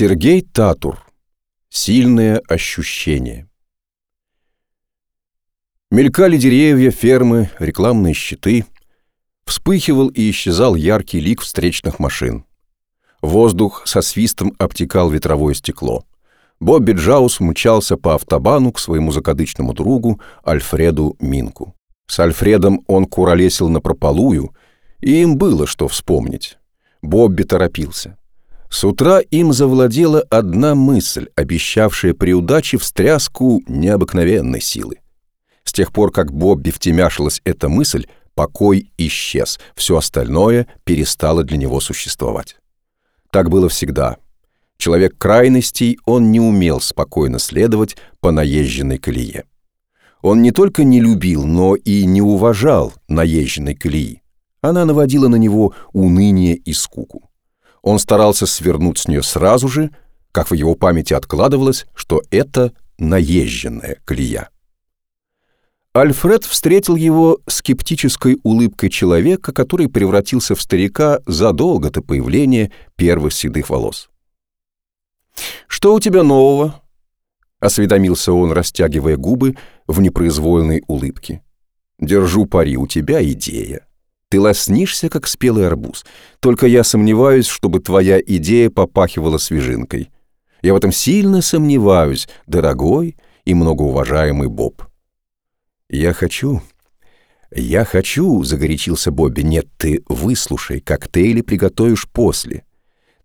Сергей Татур. Сильное ощущение. Мелькали деревья, фермы, рекламные щиты. Вспыхивал и исчезал яркий лик встречных машин. Воздух со свистом обтекал ветровое стекло. Бобби Джаус мчался по автобану к своему закадычному другу Альфреду Минку. С Альфредом он куролесил на прополую, и им было что вспомнить. Бобби торопился. С утра им завладела одна мысль, обещавшая при удаче встряску необыкновенной силы. С тех пор, как Бобби втемяшилась эта мысль, покой исчез, все остальное перестало для него существовать. Так было всегда. Человек крайностей, он не умел спокойно следовать по наезженной колее. Он не только не любил, но и не уважал наезженной колеи. Она наводила на него уныние и скуку. Он старался свернуть с нее сразу же, как в его памяти откладывалось, что это наезженная колея. Альфред встретил его скептической улыбкой человека, который превратился в старика задолго до появления первых седых волос. «Что у тебя нового?» — осведомился он, растягивая губы в непроизвольной улыбке. «Держу пари, у тебя идея». Ты лоснишься, как спелый арбуз. Только я сомневаюсь, чтобы твоя идея попахивала свежинкой. Я в этом сильно сомневаюсь, дорогой и многоуважаемый Боб. Я хочу... Я хочу, загорячился Бобби. Нет, ты выслушай, коктейли приготовишь после.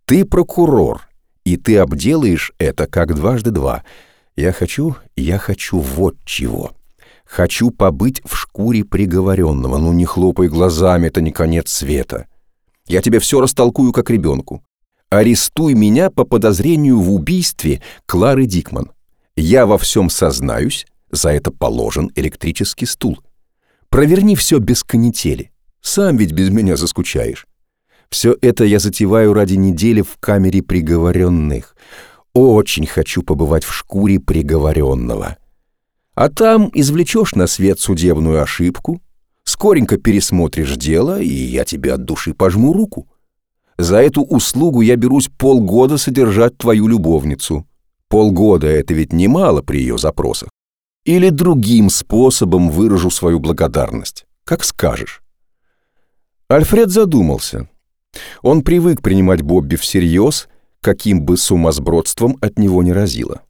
Ты прокурор, и ты обделаешь это как дважды два. Я хочу, я хочу вот чего. Хочу побыть в шкуре приговоренного. Ну не хлопай глазами, это не конец света. Я тебе все растолкую, как ребенку. Арестуй меня по подозрению в убийстве Клары Дикман. Я во всем сознаюсь, за это положен электрический стул. Проверни все без канители. Сам ведь без меня заскучаешь. Все это я затеваю ради недели в камере приговоренных. Очень хочу побывать в шкуре приговоренного. А там извлечешь на свет судебную ошибку, скоренько пересмотришь дело, и я тебе от души пожму руку. За эту услугу я берусь полгода содержать твою любовницу. Полгода — это ведь немало при ее запросах. Или другим способом выражу свою благодарность. Как скажешь. Альфред задумался. Он привык принимать Бобби всерьез, каким бы сумасбродством от него не разило.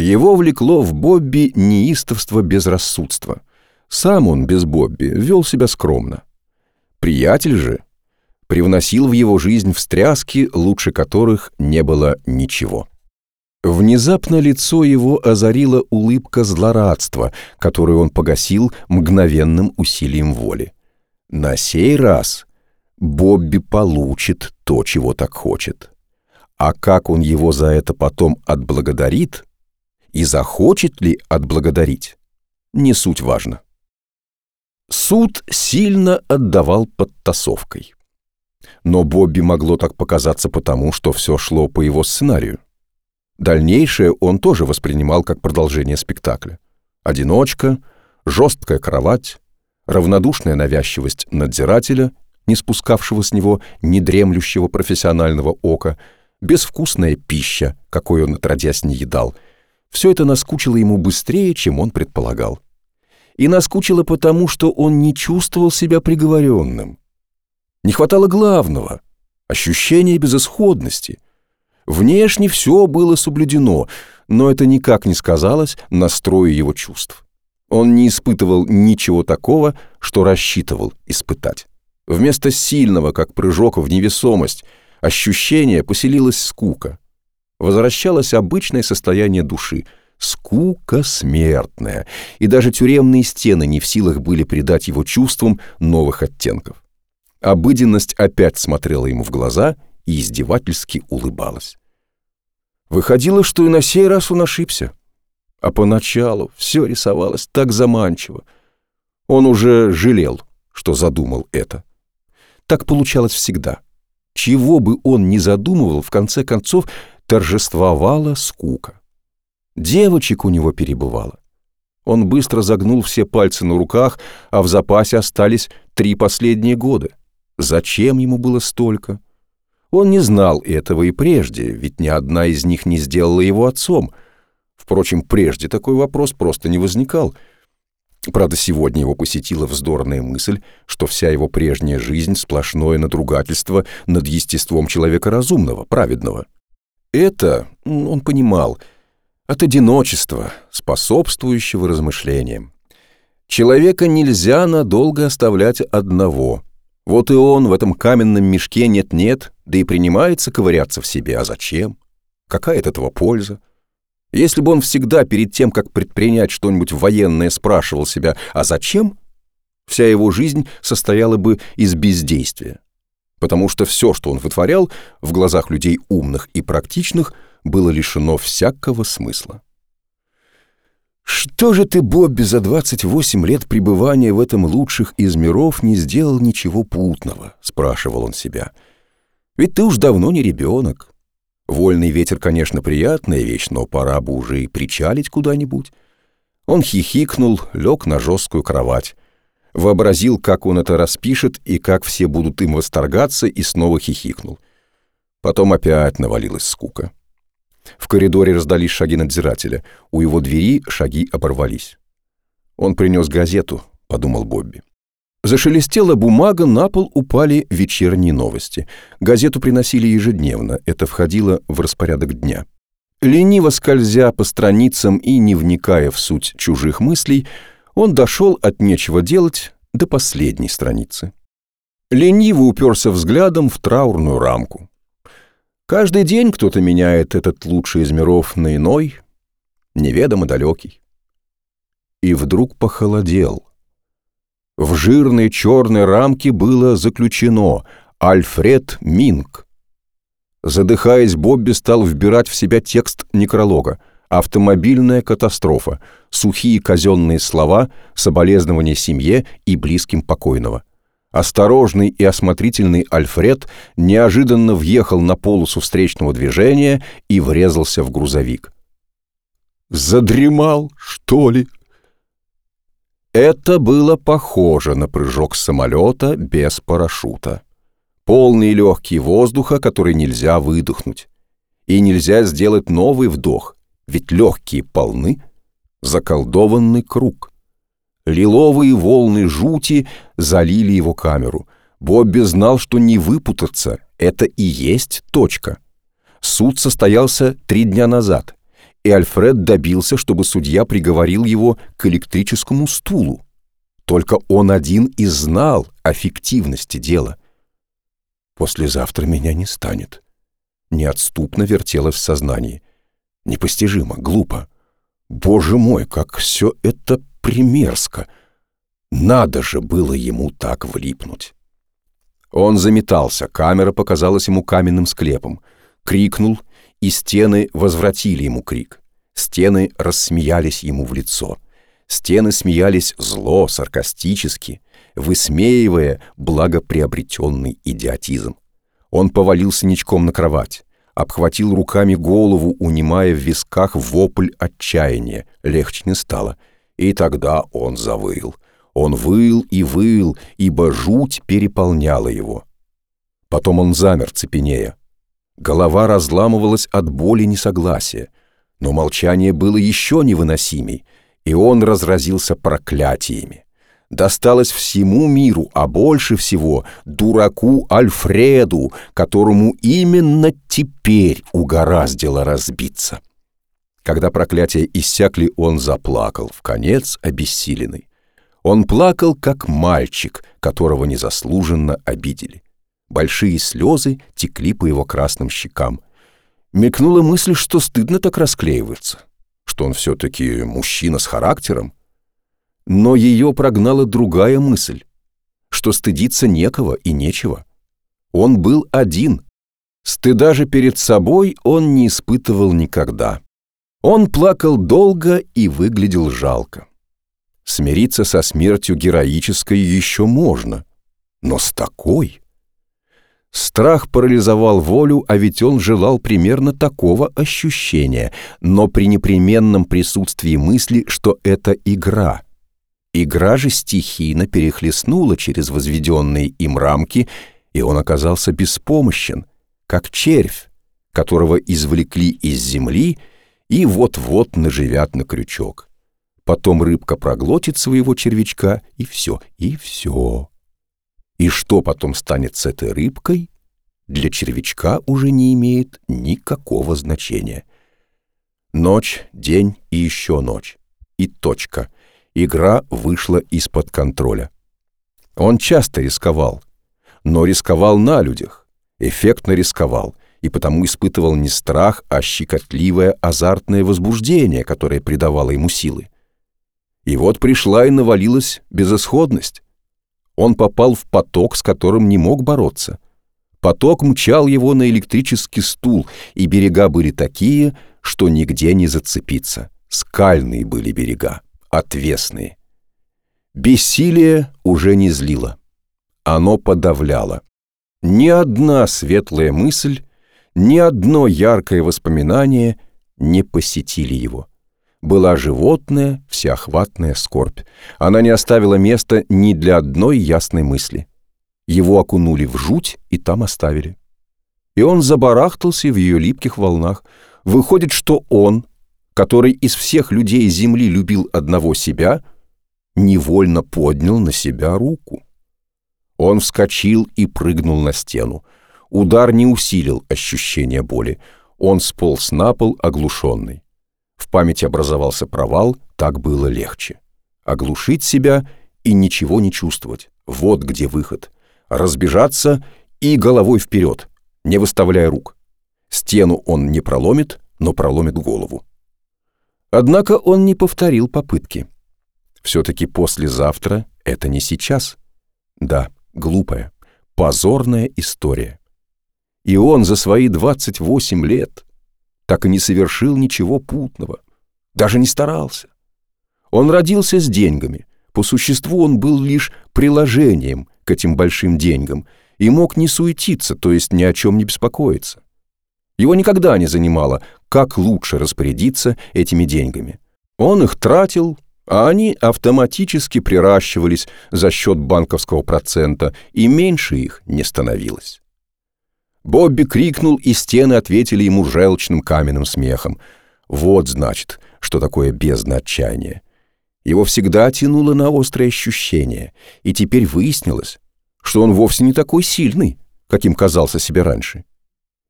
Его влекло в Бобби неистовство безрассудства. Сам он без Бобби вел себя скромно. Приятель же привносил в его жизнь встряски, лучше которых не было ничего. Внезапно лицо его озарила улыбка злорадства, которую он погасил мгновенным усилием воли. На сей раз Бобби получит то, чего так хочет. А как он его за это потом отблагодарит, и захочет ли отблагодарить, не суть важно. Суд сильно отдавал подтасовкой. Но Бобби могло так показаться потому, что все шло по его сценарию. Дальнейшее он тоже воспринимал как продолжение спектакля. Одиночка, жесткая кровать, равнодушная навязчивость надзирателя, не спускавшего с него недремлющего профессионального ока, безвкусная пища, какой он отродясь не едал — все это наскучило ему быстрее, чем он предполагал. И наскучило потому, что он не чувствовал себя приговоренным. Не хватало главного — ощущения безысходности. Внешне все было соблюдено, но это никак не сказалось на строе его чувств. Он не испытывал ничего такого, что рассчитывал испытать. Вместо сильного, как прыжок в невесомость, ощущения поселилась скука — возвращалось обычное состояние души, скука смертная, и даже тюремные стены не в силах были придать его чувствам новых оттенков. Обыденность опять смотрела ему в глаза и издевательски улыбалась. Выходило, что и на сей раз он ошибся. А поначалу все рисовалось так заманчиво. Он уже жалел, что задумал это. Так получалось всегда. Чего бы он ни задумывал, в конце концов, торжествовала скука. Девочек у него перебывало. Он быстро загнул все пальцы на руках, а в запасе остались три последние года. Зачем ему было столько? Он не знал этого и прежде, ведь ни одна из них не сделала его отцом. Впрочем, прежде такой вопрос просто не возникал. Правда, сегодня его посетила вздорная мысль, что вся его прежняя жизнь — сплошное надругательство над естеством человека разумного, праведного. Это, он понимал, от одиночества, способствующего размышлениям. Человека нельзя надолго оставлять одного. Вот и он в этом каменном мешке нет-нет, да и принимается ковыряться в себе. А зачем? Какая от этого польза? Если бы он всегда перед тем, как предпринять что-нибудь военное, спрашивал себя «А зачем?», вся его жизнь состояла бы из бездействия. Потому что все, что он вытворял, в глазах людей умных и практичных, было лишено всякого смысла. «Что же ты, Бобби, за 28 лет пребывания в этом лучших из миров не сделал ничего путного?» — спрашивал он себя. «Ведь ты уж давно не ребенок. Вольный ветер, конечно, приятная вещь, но пора бы уже и причалить куда-нибудь». Он хихикнул, лег на жесткую кровать. Вообразил, как он это распишет и как все будут им восторгаться, и снова хихикнул. Потом опять навалилась скука. В коридоре раздались шаги надзирателя. У его двери шаги оборвались. «Он принес газету», — подумал Бобби. Зашелестела бумага, на пол упали вечерние новости. Газету приносили ежедневно, это входило в распорядок дня. Лениво скользя по страницам и не вникая в суть чужих мыслей, он дошел от нечего делать до последней страницы. Лениво уперся взглядом в траурную рамку. Каждый день кто-то меняет этот лучший из миров на иной, неведомо далекий. И вдруг похолодел. В жирной черной рамке было заключено «Альфред Минг». Задыхаясь, Бобби стал вбирать в себя текст некролога «Автомобильная катастрофа», сухие казенные слова, соболезнования семье и близким покойного. Осторожный и осмотрительный Альфред неожиданно въехал на полосу встречного движения и врезался в грузовик. «Задремал, что ли?» Это было похоже на прыжок самолета без парашюта. Полный легкий воздуха, который нельзя выдохнуть. И нельзя сделать новый вдох, ведь легкие полны. Заколдованный круг. Лиловые волны жути залили его камеру. Бобби знал, что не выпутаться — это и есть точка. Суд состоялся три дня назад, и Альфред добился, чтобы судья приговорил его к электрическому стулу. Только он один и знал о фиктивности дела. «Послезавтра меня не станет». Неотступно вертелось в сознании. Непостижимо, глупо. Боже мой, как все это примерзко. Надо же было ему так влипнуть. Он заметался, камера показалась ему каменным склепом. Крикнул, и стены возвратили ему крик. Стены рассмеялись ему в лицо. Стены смеялись зло, саркастически, высмеивая благоприобретенный идиотизм. Он повалился ничком на кровать, обхватил руками голову, унимая в висках вопль отчаяния. Легче не стало — и тогда он завыл. Он выл и выл, ибо жуть переполняла его. Потом он замер, цепенея. Голова разламывалась от боли несогласия, но молчание было еще невыносимей, и он разразился проклятиями. Досталось всему миру, а больше всего дураку Альфреду, которому именно теперь угораздило разбиться. Когда проклятия иссякли, он заплакал, в конец обессиленный. Он плакал, как мальчик, которого незаслуженно обидели. Большие слезы текли по его красным щекам. Мелькнула мысль, что стыдно так расклеиваться, что он все-таки мужчина с характером. Но ее прогнала другая мысль, что стыдиться некого и нечего. Он был один. Стыда же перед собой он не испытывал никогда. Он плакал долго и выглядел жалко. Смириться со смертью героической еще можно, но с такой... Страх парализовал волю, а ведь он желал примерно такого ощущения, но при непременном присутствии мысли, что это игра. Игра же стихийно перехлестнула через возведенные им рамки, и он оказался беспомощен, как червь, которого извлекли из земли и вот-вот наживят на крючок. Потом рыбка проглотит своего червячка, и все, и все. И что потом станет с этой рыбкой, для червячка уже не имеет никакого значения. Ночь, день и еще ночь. И точка. Игра вышла из-под контроля. Он часто рисковал, но рисковал на людях, эффектно рисковал, и потому испытывал не страх, а щекотливое азартное возбуждение, которое придавало ему силы. И вот пришла и навалилась безысходность. Он попал в поток, с которым не мог бороться. Поток мчал его на электрический стул, и берега были такие, что нигде не зацепиться. Скальные были берега, отвесные. Бессилие уже не злило. Оно подавляло. Ни одна светлая мысль, ни одно яркое воспоминание не посетили его. Была животная, всеохватная скорбь. Она не оставила места ни для одной ясной мысли. Его окунули в жуть и там оставили. И он забарахтался в ее липких волнах. Выходит, что он, который из всех людей Земли любил одного себя, невольно поднял на себя руку. Он вскочил и прыгнул на стену. Удар не усилил ощущение боли. Он сполз на пол, оглушенный. В памяти образовался провал, так было легче. Оглушить себя и ничего не чувствовать. Вот где выход. Разбежаться и головой вперед, не выставляя рук. Стену он не проломит, но проломит голову. Однако он не повторил попытки. Все-таки послезавтра — это не сейчас. Да, глупая, позорная история. И он за свои 28 лет так и не совершил ничего путного, даже не старался. Он родился с деньгами, по существу он был лишь приложением к этим большим деньгам и мог не суетиться, то есть ни о чем не беспокоиться. Его никогда не занимало, как лучше распорядиться этими деньгами. Он их тратил, а они автоматически приращивались за счет банковского процента, и меньше их не становилось. Бобби крикнул, и стены ответили ему желчным каменным смехом. Вот, значит, что такое бездна отчаяния. Его всегда тянуло на острые ощущения, и теперь выяснилось, что он вовсе не такой сильный, каким казался себе раньше.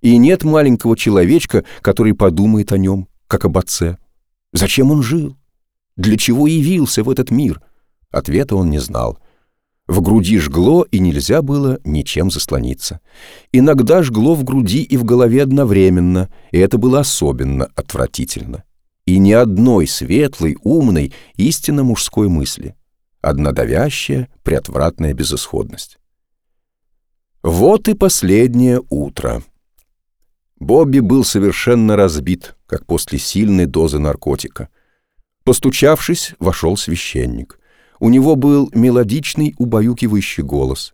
И нет маленького человечка, который подумает о нем, как об отце. Зачем он жил? Для чего явился в этот мир? Ответа он не знал — в груди жгло, и нельзя было ничем заслониться. Иногда жгло в груди и в голове одновременно, и это было особенно отвратительно. И ни одной светлой, умной, истинно мужской мысли. Одна давящая, приотвратная безысходность. Вот и последнее утро. Бобби был совершенно разбит, как после сильной дозы наркотика. Постучавшись, вошел священник. У него был мелодичный, убаюкивающий голос.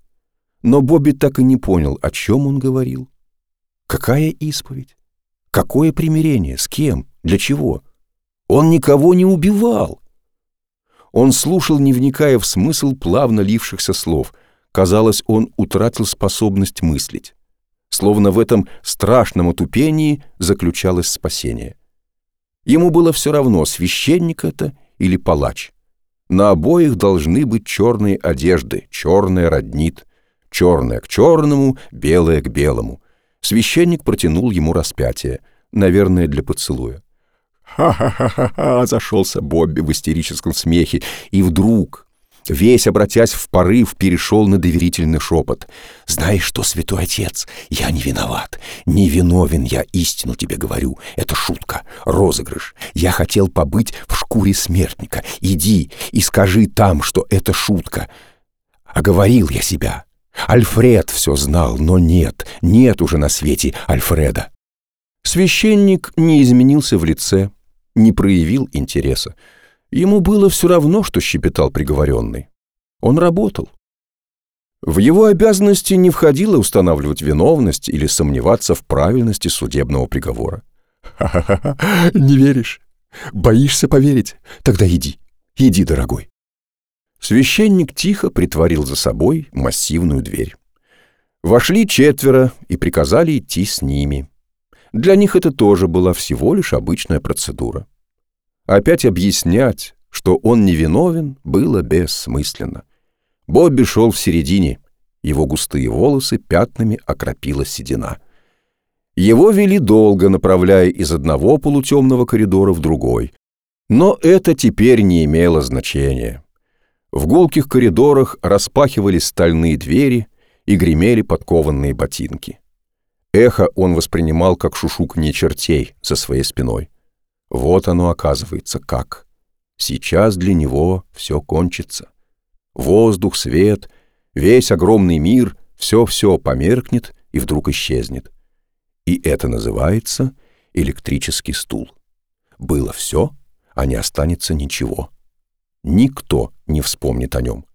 Но Бобби так и не понял, о чем он говорил. Какая исповедь? Какое примирение? С кем? Для чего? Он никого не убивал. Он слушал, не вникая в смысл плавно лившихся слов. Казалось, он утратил способность мыслить. Словно в этом страшном отупении заключалось спасение. Ему было все равно, священник это или палач. На обоих должны быть черные одежды, черная роднит, черное к черному, белое к белому. Священник протянул ему распятие, наверное, для поцелуя. «Ха-ха-ха-ха!» — зашелся Бобби в истерическом смехе, и вдруг весь, обратясь в порыв, перешел на доверительный шепот. «Знаешь что, святой отец, я не виноват. Не виновен я, истину тебе говорю. Это шутка, розыгрыш. Я хотел побыть в шкуре смертника. Иди и скажи там, что это шутка. Оговорил я себя. Альфред все знал, но нет, нет уже на свете Альфреда». Священник не изменился в лице, не проявил интереса. Ему было все равно, что щепетал приговоренный. Он работал. В его обязанности не входило устанавливать виновность или сомневаться в правильности судебного приговора. «Ха-ха-ха, не веришь? Боишься поверить? Тогда иди, иди, дорогой». Священник тихо притворил за собой массивную дверь. Вошли четверо и приказали идти с ними. Для них это тоже была всего лишь обычная процедура. Опять объяснять, что он невиновен, было бессмысленно. Бобби шел в середине, его густые волосы пятнами окропила седина. Его вели долго, направляя из одного полутемного коридора в другой. Но это теперь не имело значения. В гулких коридорах распахивались стальные двери и гремели подкованные ботинки. Эхо он воспринимал как шушуканье чертей за своей спиной. Вот оно оказывается как. Сейчас для него все кончится. Воздух, свет, весь огромный мир, все-все померкнет и вдруг исчезнет. И это называется электрический стул. Было все, а не останется ничего. Никто не вспомнит о нем.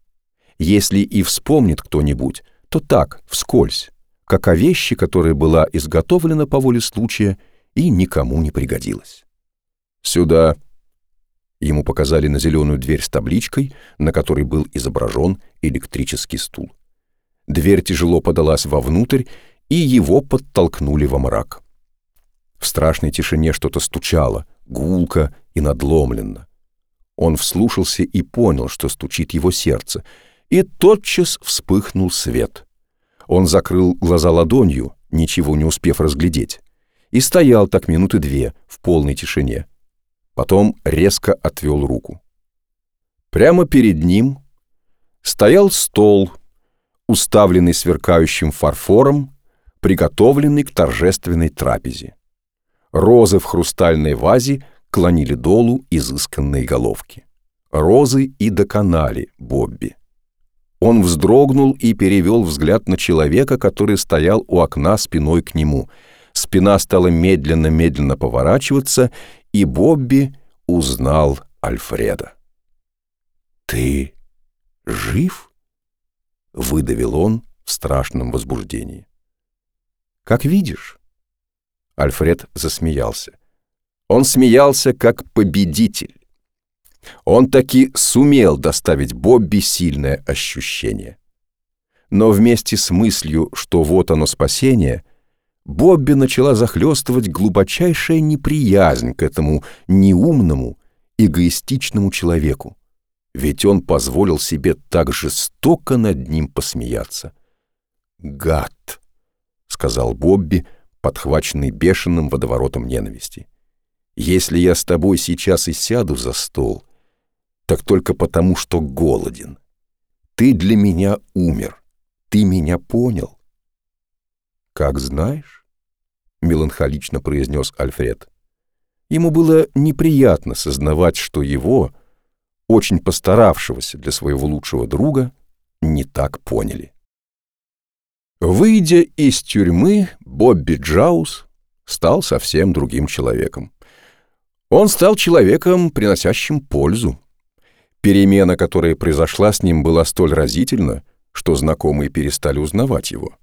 Если и вспомнит кто-нибудь, то так, вскользь, как о вещи, которая была изготовлена по воле случая и никому не пригодилась. «Сюда!» Ему показали на зеленую дверь с табличкой, на которой был изображен электрический стул. Дверь тяжело подалась вовнутрь, и его подтолкнули во мрак. В страшной тишине что-то стучало, гулко и надломленно. Он вслушался и понял, что стучит его сердце, и тотчас вспыхнул свет. Он закрыл глаза ладонью, ничего не успев разглядеть, и стоял так минуты две в полной тишине потом резко отвел руку. Прямо перед ним стоял стол, уставленный сверкающим фарфором, приготовленный к торжественной трапезе. Розы в хрустальной вазе клонили долу изысканные головки. Розы и доконали Бобби. Он вздрогнул и перевел взгляд на человека, который стоял у окна спиной к нему. Спина стала медленно-медленно поворачиваться, и Бобби узнал Альфреда. «Ты жив?» — выдавил он в страшном возбуждении. «Как видишь». Альфред засмеялся. Он смеялся как победитель. Он таки сумел доставить Бобби сильное ощущение. Но вместе с мыслью, что вот оно спасение — Бобби начала захлестывать глубочайшая неприязнь к этому неумному, эгоистичному человеку. Ведь он позволил себе так жестоко над ним посмеяться. «Гад!» — сказал Бобби, подхваченный бешеным водоворотом ненависти. «Если я с тобой сейчас и сяду за стол, так только потому, что голоден. Ты для меня умер. Ты меня понял. «Как знаешь», — меланхолично произнес Альфред. Ему было неприятно сознавать, что его, очень постаравшегося для своего лучшего друга, не так поняли. Выйдя из тюрьмы, Бобби Джаус стал совсем другим человеком. Он стал человеком, приносящим пользу. Перемена, которая произошла с ним, была столь разительна, что знакомые перестали узнавать его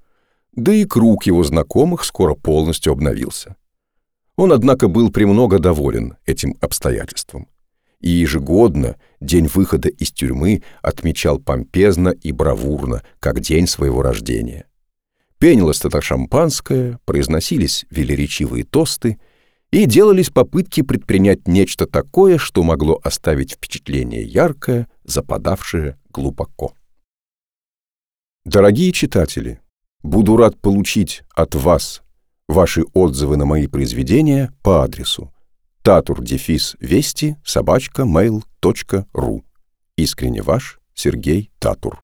да и круг его знакомых скоро полностью обновился. Он, однако, был премного доволен этим обстоятельством. И ежегодно день выхода из тюрьмы отмечал помпезно и бравурно, как день своего рождения. Пенилось тогда шампанское, произносились велеречивые тосты, и делались попытки предпринять нечто такое, что могло оставить впечатление яркое, западавшее глубоко. Дорогие читатели, Буду рад получить от вас ваши отзывы на мои произведения по адресу tatur-вести собачка mail.ru. Искренне ваш Сергей Татур.